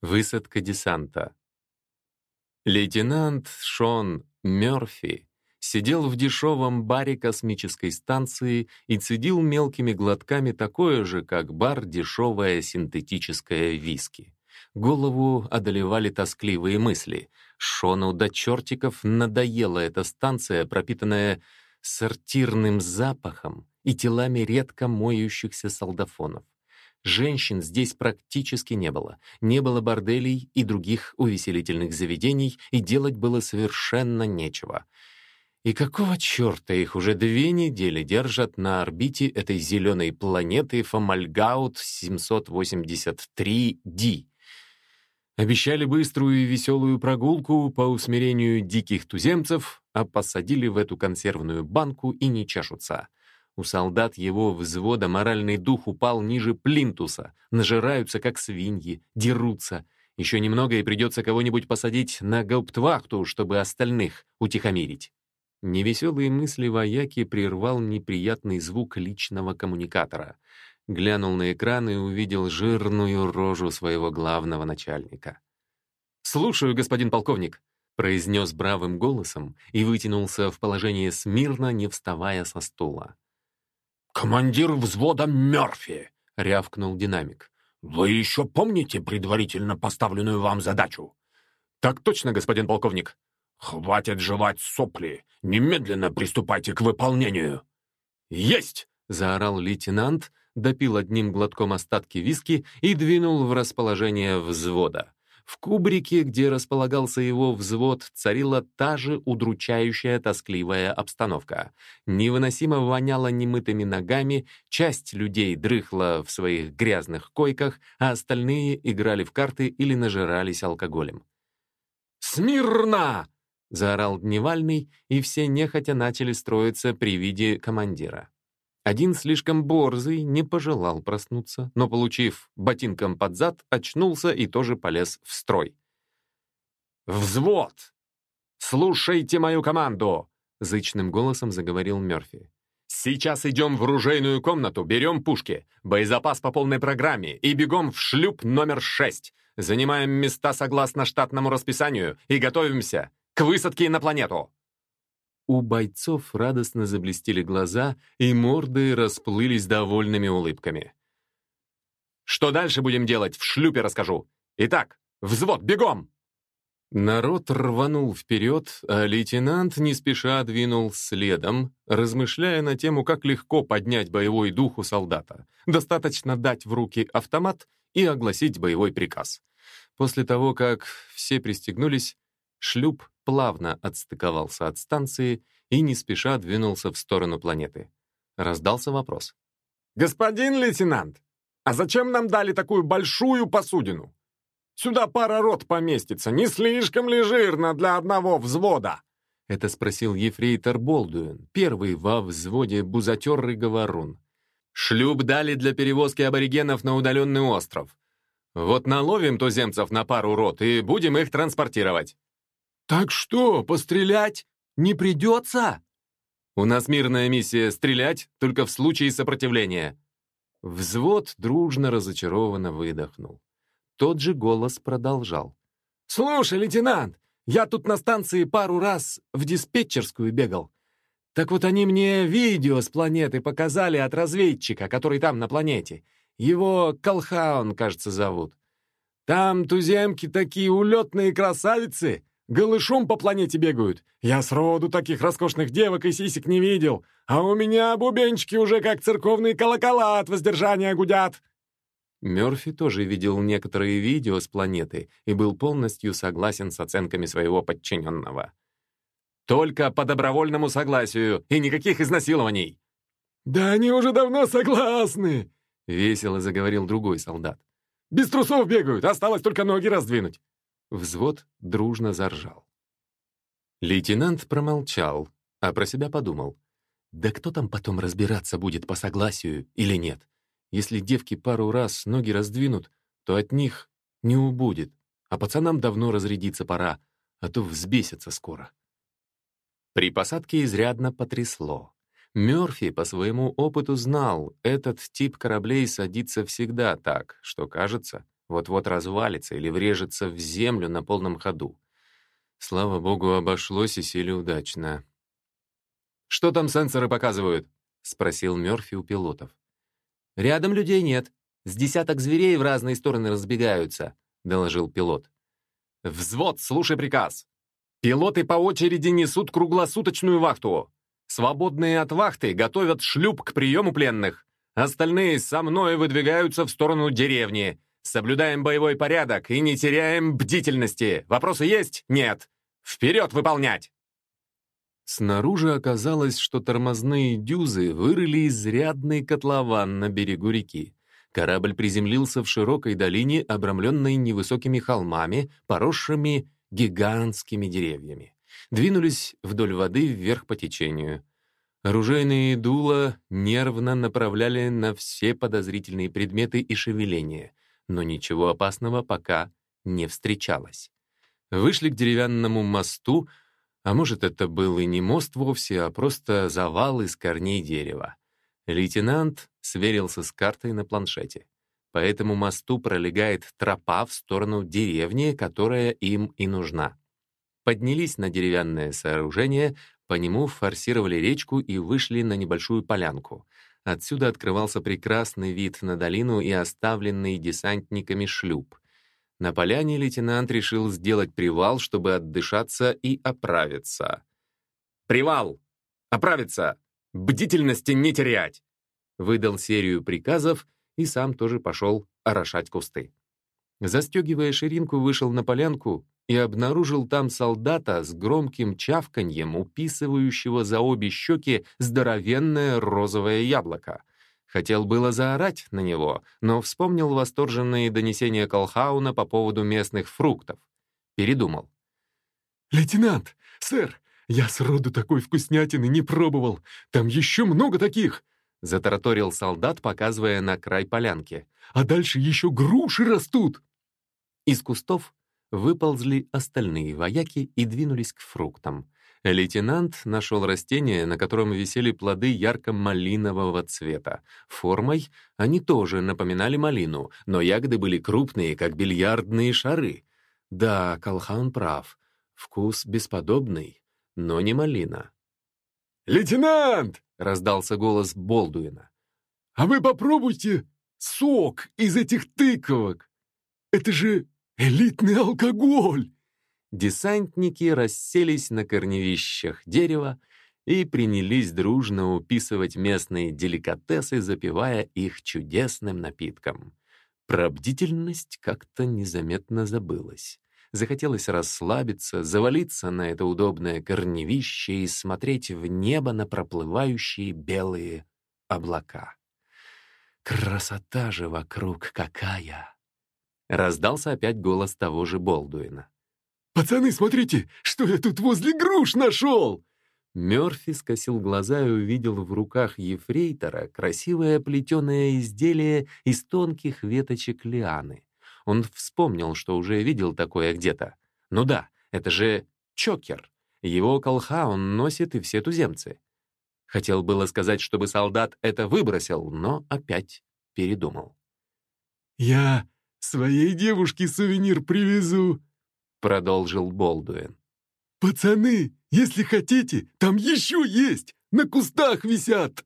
Высадка десанта. Лейтенант Шон Мёрфи сидел в дешевом баре космической станции и цедил мелкими глотками такое же, как бар дешевое синтетическое виски. Голову одолевали тоскливые мысли. Шону до чертиков надоела эта станция, пропитанная сортирным запахом и телами редко моющихся солдафонов. Женщин здесь практически не было. Не было борделей и других увеселительных заведений, и делать было совершенно нечего. И какого черта их уже две недели держат на орбите этой зеленой планеты Фомальгаут 783D? Обещали быструю и веселую прогулку по усмирению диких туземцев, а посадили в эту консервную банку и не чешутся. У солдат его взвода моральный дух упал ниже плинтуса, нажираются, как свиньи, дерутся. Еще немного, и придется кого-нибудь посадить на гауптвахту, чтобы остальных утихомирить. Невеселые мысли вояки прервал неприятный звук личного коммуникатора. Глянул на экран и увидел жирную рожу своего главного начальника. «Слушаю, господин полковник», — произнес бравым голосом и вытянулся в положение смирно, не вставая со стула. «Командир взвода Мёрфи!» — рявкнул динамик. «Вы еще помните предварительно поставленную вам задачу?» «Так точно, господин полковник». «Хватит жевать сопли! Немедленно приступайте к выполнению!» «Есть!» — заорал лейтенант, допил одним глотком остатки виски и двинул в расположение взвода. В кубрике, где располагался его взвод, царила та же удручающая тоскливая обстановка. Невыносимо воняло немытыми ногами, часть людей дрыхла в своих грязных койках, а остальные играли в карты или нажирались алкоголем. «Смирно!» — заорал Дневальный, и все нехотя начали строиться при виде командира. Один слишком борзый не пожелал проснуться, но, получив ботинком под зад, очнулся и тоже полез в строй. «Взвод! Слушайте мою команду!» — зычным голосом заговорил Мёрфи. «Сейчас идем в ружейную комнату, берем пушки, боезапас по полной программе и бегом в шлюп номер шесть. Занимаем места согласно штатному расписанию и готовимся к высадке на планету!» У бойцов радостно заблестели глаза, и морды расплылись довольными улыбками. «Что дальше будем делать, в шлюпе расскажу. Итак, взвод, бегом!» Народ рванул вперед, а лейтенант не спеша двинул следом, размышляя на тему, как легко поднять боевой дух у солдата. Достаточно дать в руки автомат и огласить боевой приказ. После того, как все пристегнулись, шлюп плавно отстыковался от станции и не спеша двинулся в сторону планеты. Раздался вопрос. «Господин лейтенант, а зачем нам дали такую большую посудину? Сюда пара рот поместится, не слишком ли жирно для одного взвода?» Это спросил ефрейтор Болдуин, первый во взводе бузатерый говорун. «Шлюп дали для перевозки аборигенов на удаленный остров. Вот наловим туземцев на пару рот и будем их транспортировать». «Так что, пострелять не придется?» «У нас мирная миссия — стрелять только в случае сопротивления». Взвод дружно разочарованно выдохнул. Тот же голос продолжал. «Слушай, лейтенант, я тут на станции пару раз в диспетчерскую бегал. Так вот они мне видео с планеты показали от разведчика, который там на планете. Его Колхаун, кажется, зовут. Там туземки такие улетные красавицы, Голышом по планете бегают. Я сроду таких роскошных девок и сисек не видел. А у меня бубенчики уже как церковные колокола от воздержания гудят». Мёрфи тоже видел некоторые видео с планеты и был полностью согласен с оценками своего подчиненного. «Только по добровольному согласию и никаких изнасилований!» «Да они уже давно согласны!» — весело заговорил другой солдат. «Без трусов бегают, осталось только ноги раздвинуть. Взвод дружно заржал. Лейтенант промолчал, а про себя подумал. Да кто там потом разбираться будет по согласию или нет? Если девки пару раз ноги раздвинут, то от них не убудет, а пацанам давно разрядиться пора, а то взбесятся скоро. При посадке изрядно потрясло. Мёрфи по своему опыту знал, этот тип кораблей садится всегда так, что кажется, Вот-вот развалится или врежется в землю на полном ходу. Слава богу, обошлось и сели удачно. «Что там сенсоры показывают?» — спросил Мёрфи у пилотов. «Рядом людей нет. С десяток зверей в разные стороны разбегаются», — доложил пилот. «Взвод, слушай приказ. Пилоты по очереди несут круглосуточную вахту. Свободные от вахты готовят шлюп к приему пленных. Остальные со мной выдвигаются в сторону деревни. Соблюдаем боевой порядок и не теряем бдительности. Вопросы есть? Нет. Вперед выполнять!» Снаружи оказалось, что тормозные дюзы вырыли изрядный котлован на берегу реки. Корабль приземлился в широкой долине, обрамленной невысокими холмами, поросшими гигантскими деревьями. Двинулись вдоль воды вверх по течению. Оружейные дула нервно направляли на все подозрительные предметы и шевеления, но ничего опасного пока не встречалось. Вышли к деревянному мосту, а может, это был и не мост вовсе, а просто завал из корней дерева. Лейтенант сверился с картой на планшете. По этому мосту пролегает тропа в сторону деревни, которая им и нужна. Поднялись на деревянное сооружение, по нему форсировали речку и вышли на небольшую полянку. Отсюда открывался прекрасный вид на долину и оставленный десантниками шлюп. На поляне лейтенант решил сделать привал, чтобы отдышаться и оправиться. «Привал! Оправиться! Бдительности не терять!» Выдал серию приказов и сам тоже пошел орошать кусты. Застегивая ширинку, вышел на полянку и обнаружил там солдата с громким чавканьем, уписывающего за обе щеки здоровенное розовое яблоко. Хотел было заорать на него, но вспомнил восторженные донесения Колхауна по поводу местных фруктов. Передумал. «Лейтенант! Сэр! Я сроду такой вкуснятины не пробовал! Там еще много таких!» Затараторил солдат, показывая на край полянки. «А дальше еще груши растут!» Из кустов выползли остальные вояки и двинулись к фруктам. Лейтенант нашел растение, на котором висели плоды ярко-малинового цвета. Формой они тоже напоминали малину, но ягоды были крупные, как бильярдные шары. Да, Колхан прав. Вкус бесподобный, но не малина. «Лейтенант!» — раздался голос Болдуина. «А вы попробуйте сок из этих тыковок! Это же элитный алкоголь!» Десантники расселись на корневищах дерева и принялись дружно уписывать местные деликатесы, запивая их чудесным напитком. Про бдительность как-то незаметно забылась. Захотелось расслабиться, завалиться на это удобное корневище и смотреть в небо на проплывающие белые облака. Красота же вокруг какая! Раздался опять голос того же Болдуина. «Пацаны, смотрите, что я тут возле груш нашел!» Мёрфи скосил глаза и увидел в руках ефрейтора красивое плетеное изделие из тонких веточек лианы. Он вспомнил, что уже видел такое где-то. Ну да, это же чокер. Его колха он носит и все туземцы. Хотел было сказать, чтобы солдат это выбросил, но опять передумал. «Я своей девушке сувенир привезу», — продолжил Болдуин. «Пацаны, если хотите, там еще есть! На кустах висят!»